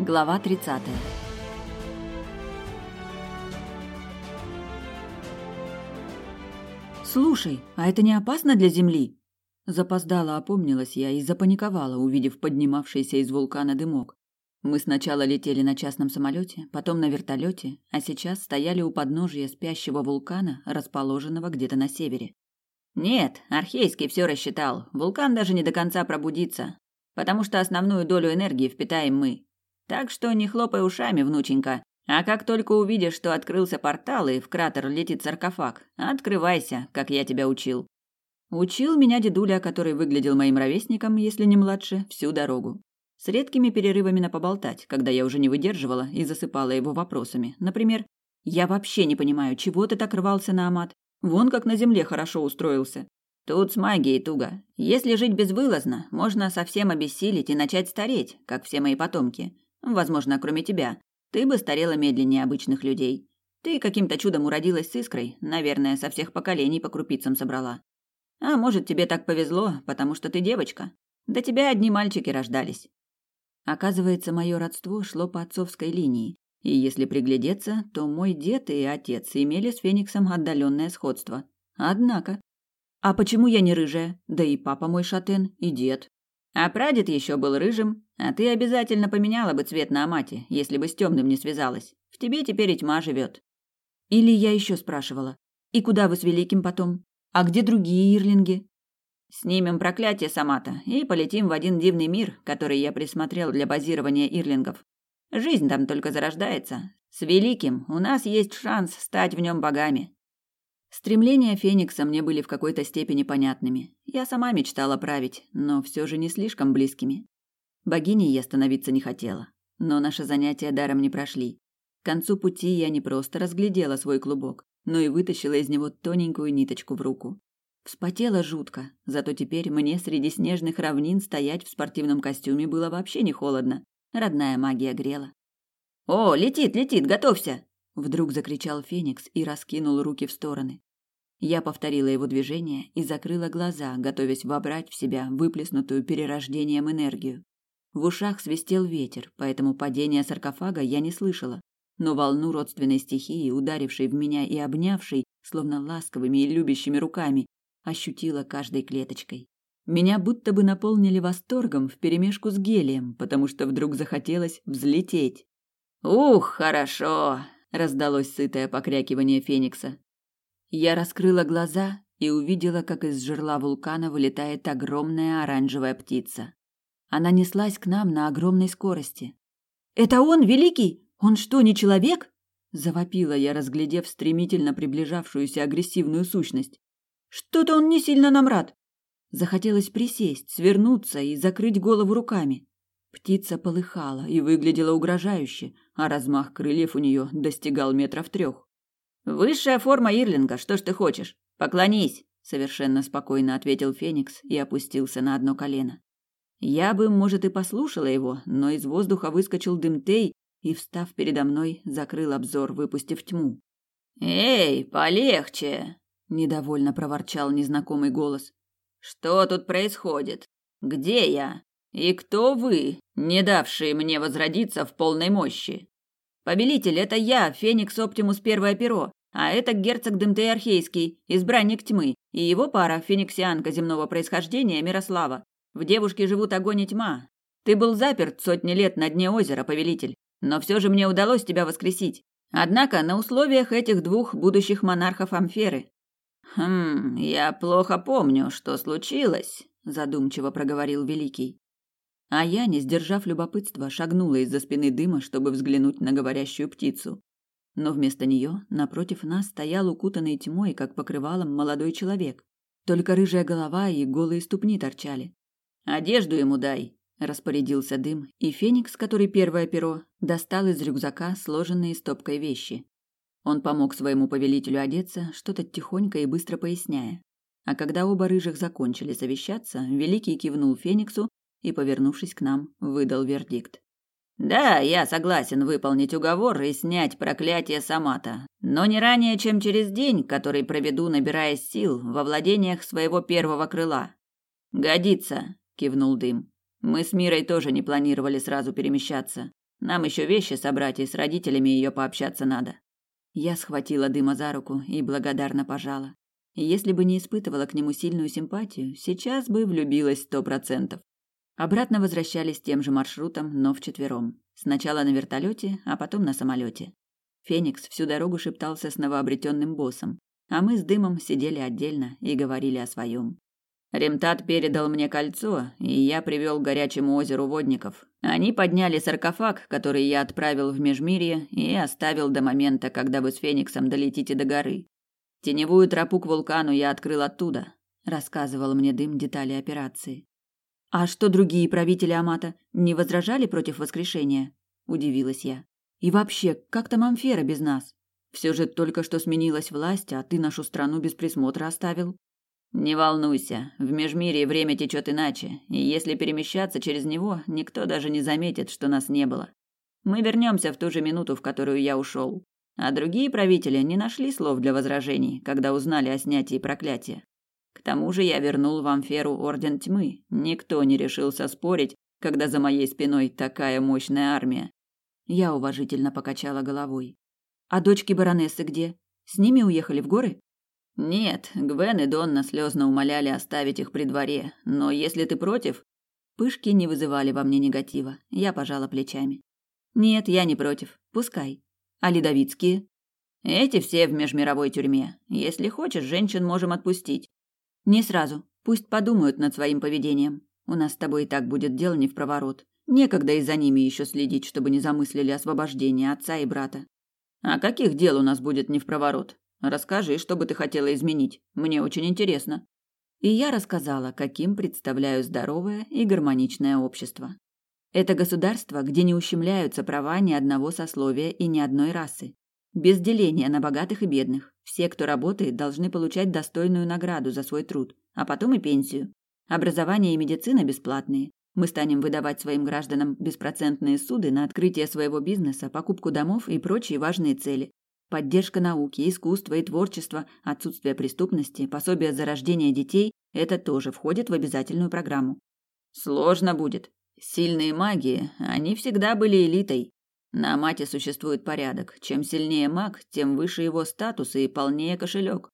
Глава 30. Слушай, а это не опасно для земли? Запоздала, опомнилась я и запаниковала, увидев поднимавшийся из вулкана дымок. Мы сначала летели на частном самолете, потом на вертолете, а сейчас стояли у подножия спящего вулкана, расположенного где-то на севере. Нет, Архейский все рассчитал. Вулкан даже не до конца пробудится, потому что основную долю энергии впитаем мы. Так что не хлопай ушами, внученька. А как только увидишь, что открылся портал и в кратер летит саркофаг, открывайся, как я тебя учил. Учил меня дедуля, который выглядел моим ровесником, если не младше, всю дорогу. С редкими перерывами на поболтать, когда я уже не выдерживала и засыпала его вопросами. Например, «Я вообще не понимаю, чего ты так рвался на Амат? Вон как на земле хорошо устроился. Тут с магией туго. Если жить безвылазно, можно совсем обессилить и начать стареть, как все мои потомки. Возможно, кроме тебя. Ты бы старела медленнее обычных людей. Ты каким-то чудом уродилась с искрой, наверное, со всех поколений по крупицам собрала. А может, тебе так повезло, потому что ты девочка. До тебя одни мальчики рождались. Оказывается, мое родство шло по отцовской линии, и если приглядеться, то мой дед и отец имели с Фениксом отдаленное сходство. Однако... А почему я не рыжая? Да и папа мой шатен, и дед. А прадед еще был рыжим, а ты обязательно поменяла бы цвет на Амате, если бы с темным не связалась. В тебе теперь и тьма живет. Или я еще спрашивала. И куда вы с Великим потом? А где другие ирлинги? Снимем проклятие Самата и полетим в один дивный мир, который я присмотрел для базирования ирлингов. Жизнь там только зарождается. С Великим у нас есть шанс стать в нем богами. Стремления Феникса мне были в какой-то степени понятными. Я сама мечтала править, но все же не слишком близкими. Богиней я становиться не хотела, но наши занятия даром не прошли. К концу пути я не просто разглядела свой клубок, но и вытащила из него тоненькую ниточку в руку. Вспотела жутко, зато теперь мне среди снежных равнин стоять в спортивном костюме было вообще не холодно. Родная магия грела. «О, летит, летит, готовься!» Вдруг закричал Феникс и раскинул руки в стороны. Я повторила его движение и закрыла глаза, готовясь вобрать в себя выплеснутую перерождением энергию. В ушах свистел ветер, поэтому падения саркофага я не слышала, но волну родственной стихии, ударившей в меня и обнявшей, словно ласковыми и любящими руками, ощутила каждой клеточкой. Меня будто бы наполнили восторгом вперемешку с гелием, потому что вдруг захотелось взлететь. «Ух, хорошо!» раздалось сытое покрякивание Феникса. Я раскрыла глаза и увидела, как из жерла вулкана вылетает огромная оранжевая птица. Она неслась к нам на огромной скорости. «Это он, Великий? Он что, не человек?» Завопила я, разглядев стремительно приближавшуюся агрессивную сущность. «Что-то он не сильно нам рад!» Захотелось присесть, свернуться и закрыть голову руками. Птица полыхала и выглядела угрожающе, а размах крыльев у нее достигал метров трех. «Высшая форма Ирлинга, что ж ты хочешь? Поклонись!» Совершенно спокойно ответил Феникс и опустился на одно колено. Я бы, может, и послушала его, но из воздуха выскочил Дымтей и, встав передо мной, закрыл обзор, выпустив тьму. «Эй, полегче!» – недовольно проворчал незнакомый голос. «Что тут происходит? Где я? И кто вы, не давшие мне возродиться в полной мощи? Повелитель, это я, Феникс Оптимус Первое Перо, а это герцог Дымтей Архейский, избранник тьмы, и его пара, фениксианка земного происхождения Мирослава. В девушке живут огонь и тьма. Ты был заперт сотни лет на дне озера, повелитель, но все же мне удалось тебя воскресить. Однако на условиях этих двух будущих монархов Амферы. Хм, я плохо помню, что случилось, задумчиво проговорил великий. А я, не сдержав любопытства, шагнула из-за спины дыма, чтобы взглянуть на говорящую птицу. Но вместо нее напротив нас стоял укутанный тьмой, как покрывалом, молодой человек. Только рыжая голова и голые ступни торчали. «Одежду ему дай», – распорядился дым, и Феникс, который первое перо, достал из рюкзака сложенные стопкой вещи. Он помог своему повелителю одеться, что-то тихонько и быстро поясняя. А когда оба рыжих закончили совещаться, Великий кивнул Фениксу и, повернувшись к нам, выдал вердикт. «Да, я согласен выполнить уговор и снять проклятие Самата, но не ранее, чем через день, который проведу, набираясь сил во владениях своего первого крыла». «Годится», — кивнул Дым. «Мы с Мирой тоже не планировали сразу перемещаться. Нам еще вещи собрать и с родителями ее пообщаться надо. Я схватила дыма за руку и благодарно пожала. Если бы не испытывала к нему сильную симпатию, сейчас бы влюбилась сто процентов. Обратно возвращались тем же маршрутом, но вчетвером. Сначала на вертолете, а потом на самолете. Феникс всю дорогу шептался с новообретенным боссом, а мы с Дымом сидели отдельно и говорили о своем. Ремтат передал мне кольцо, и я привел к горячему озеру водников. Они подняли саркофаг, который я отправил в Межмирье и оставил до момента, когда вы с Фениксом долетите до горы. Теневую тропу к вулкану я открыл оттуда, рассказывал мне Дым детали операции. А что другие правители Амата не возражали против воскрешения? удивилась я. И вообще, как там Амфера без нас? Все же только что сменилась власть, а ты нашу страну без присмотра оставил. Не волнуйся, в Межмирье время течет иначе, и если перемещаться через него, никто даже не заметит, что нас не было. Мы вернемся в ту же минуту, в которую я ушел. А другие правители не нашли слов для возражений, когда узнали о снятии проклятия. К тому же я вернул в Амферу Орден Тьмы. Никто не решился спорить, когда за моей спиной такая мощная армия. Я уважительно покачала головой. А дочки баронессы где? С ними уехали в горы? Нет, Гвен и Донна слезно умоляли оставить их при дворе, но если ты против... Пышки не вызывали во мне негатива. Я пожала плечами. Нет, я не против. Пускай. А ледовицкие? Эти все в межмировой тюрьме. Если хочешь, женщин можем отпустить. Не сразу. Пусть подумают над своим поведением. У нас с тобой и так будет дело не в проворот. Некогда и за ними еще следить, чтобы не замыслили освобождение отца и брата. А каких дел у нас будет не в проворот? Расскажи, что бы ты хотела изменить. Мне очень интересно. И я рассказала, каким представляю здоровое и гармоничное общество. Это государство, где не ущемляются права ни одного сословия и ни одной расы. Без деления на богатых и бедных. Все, кто работает, должны получать достойную награду за свой труд, а потом и пенсию. Образование и медицина бесплатные. Мы станем выдавать своим гражданам беспроцентные суды на открытие своего бизнеса, покупку домов и прочие важные цели. Поддержка науки, искусства и творчества, отсутствие преступности, пособие за рождение детей – это тоже входит в обязательную программу. Сложно будет. Сильные маги, они всегда были элитой. На мате существует порядок. Чем сильнее маг, тем выше его статус и полнее кошелек.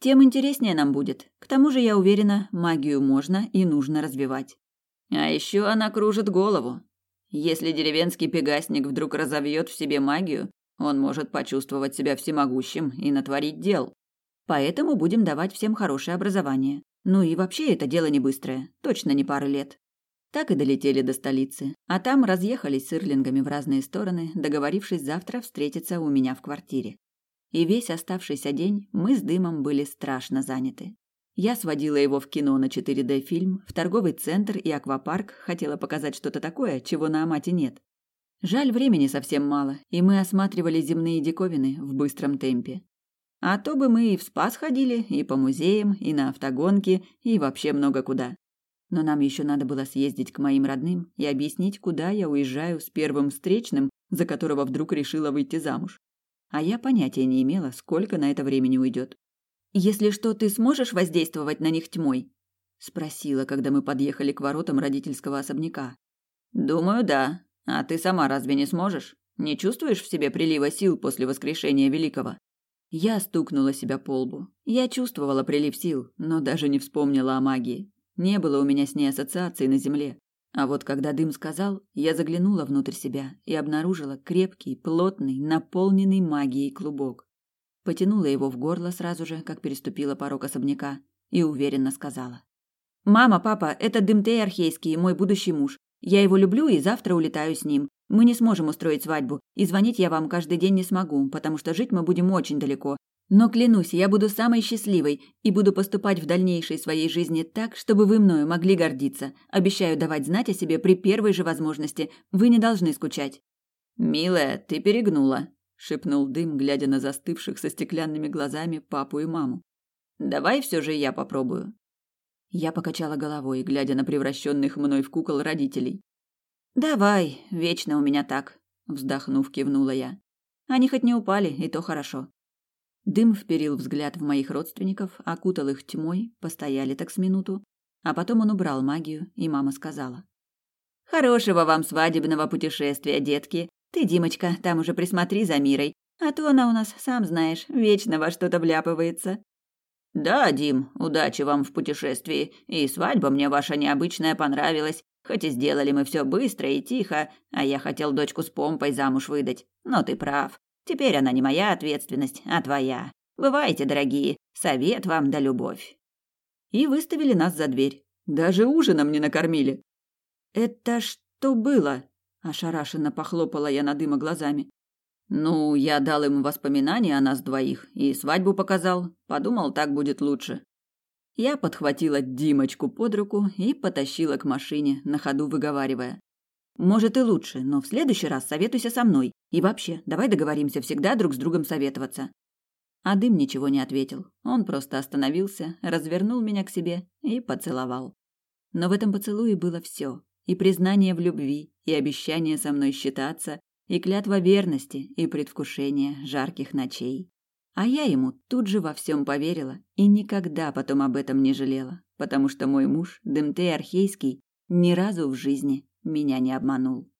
Тем интереснее нам будет. К тому же, я уверена, магию можно и нужно развивать. А еще она кружит голову. Если деревенский пегасник вдруг разовьет в себе магию, он может почувствовать себя всемогущим и натворить дел. Поэтому будем давать всем хорошее образование. Ну и вообще это дело не быстрое, точно не пары лет. Так и долетели до столицы, а там разъехались с Ирлингами в разные стороны, договорившись завтра встретиться у меня в квартире. И весь оставшийся день мы с Дымом были страшно заняты. Я сводила его в кино на 4D-фильм, в торговый центр и аквапарк, хотела показать что-то такое, чего на Амате нет. Жаль, времени совсем мало, и мы осматривали земные диковины в быстром темпе. А то бы мы и в спас ходили, и по музеям, и на автогонки, и вообще много куда. Но нам еще надо было съездить к моим родным и объяснить, куда я уезжаю с первым встречным, за которого вдруг решила выйти замуж. А я понятия не имела, сколько на это времени уйдет. «Если что, ты сможешь воздействовать на них тьмой?» – спросила, когда мы подъехали к воротам родительского особняка. «Думаю, да», а ты сама разве не сможешь? Не чувствуешь в себе прилива сил после воскрешения великого? Я стукнула себя по лбу. Я чувствовала прилив сил, но даже не вспомнила о магии. Не было у меня с ней ассоциации на земле. А вот когда дым сказал, я заглянула внутрь себя и обнаружила крепкий, плотный, наполненный магией клубок. Потянула его в горло сразу же, как переступила порог особняка, и уверенно сказала. «Мама, папа, это Дымтей Архейский, мой будущий муж. Я его люблю и завтра улетаю с ним. Мы не сможем устроить свадьбу, и звонить я вам каждый день не смогу, потому что жить мы будем очень далеко. Но клянусь, я буду самой счастливой и буду поступать в дальнейшей своей жизни так, чтобы вы мною могли гордиться. Обещаю давать знать о себе при первой же возможности. Вы не должны скучать. Милая, ты перегнула, шепнул Дым, глядя на застывших со стеклянными глазами папу и маму. Давай все же я попробую. Я покачала головой, глядя на превращенных мной в кукол родителей. «Давай, вечно у меня так», — вздохнув, кивнула я. «Они хоть не упали, и то хорошо». Дым вперил взгляд в моих родственников, окутал их тьмой, постояли так с минуту, а потом он убрал магию, и мама сказала. «Хорошего вам свадебного путешествия, детки. Ты, Димочка, там уже присмотри за Мирой, а то она у нас, сам знаешь, вечно во что-то вляпывается. Да, Дим, удачи вам в путешествии, и свадьба мне ваша необычная понравилась. Хоть и сделали мы все быстро и тихо, а я хотел дочку с помпой замуж выдать. Но ты прав. Теперь она не моя ответственность, а твоя. Бывайте, дорогие, совет вам да любовь. И выставили нас за дверь. Даже ужином не накормили. Это что было? Ошарашенно похлопала я на дыма глазами. Ну, я дал ему воспоминания о нас двоих и свадьбу показал. Подумал, так будет лучше. Я подхватила Димочку под руку и потащила к машине, на ходу выговаривая. «Может и лучше, но в следующий раз советуйся со мной. И вообще, давай договоримся всегда друг с другом советоваться». А Дым ничего не ответил. Он просто остановился, развернул меня к себе и поцеловал. Но в этом поцелуе было все. И признание в любви, и обещание со мной считаться, и клятва верности, и предвкушение жарких ночей. А я ему тут же во всем поверила и никогда потом об этом не жалела, потому что мой муж, Дымтей Архейский, ни разу в жизни меня не обманул.